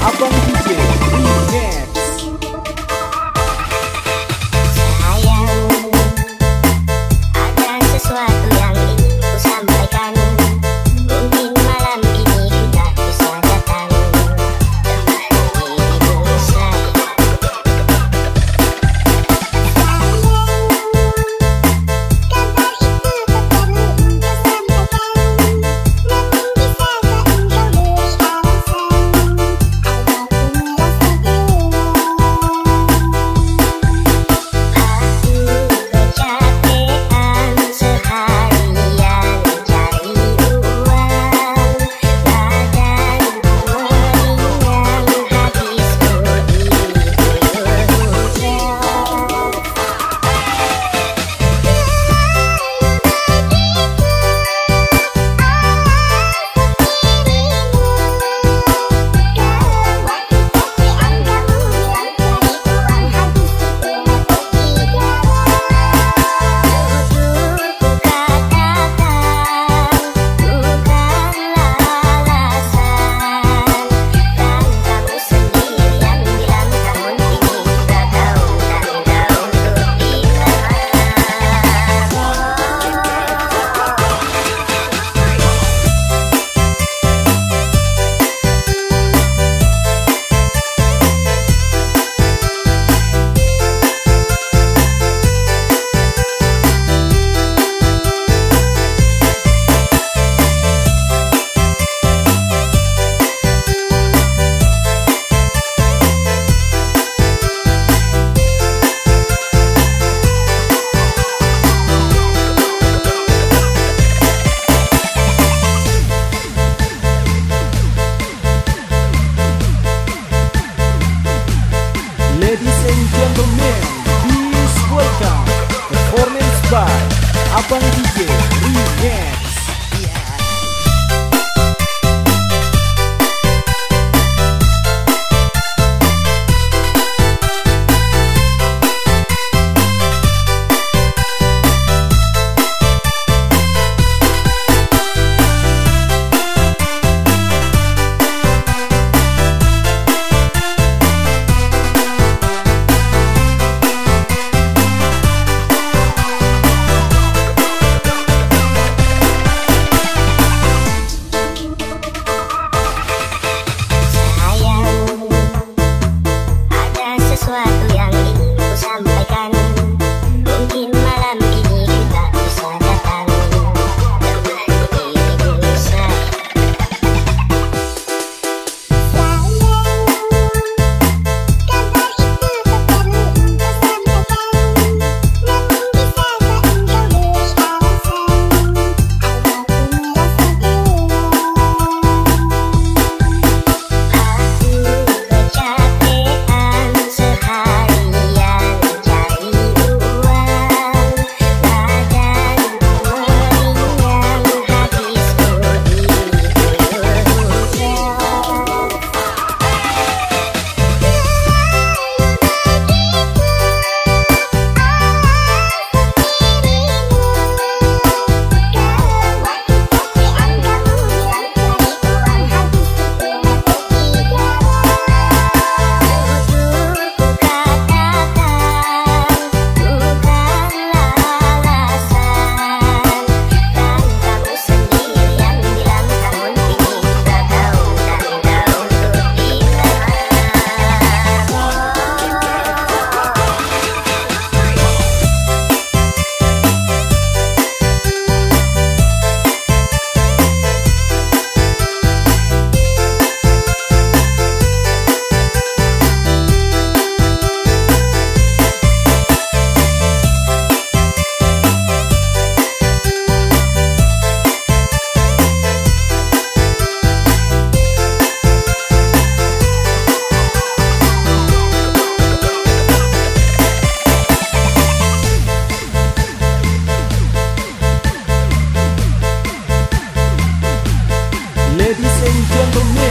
I'm gonna men This welcome. Performance by Abang DJ Remix for me.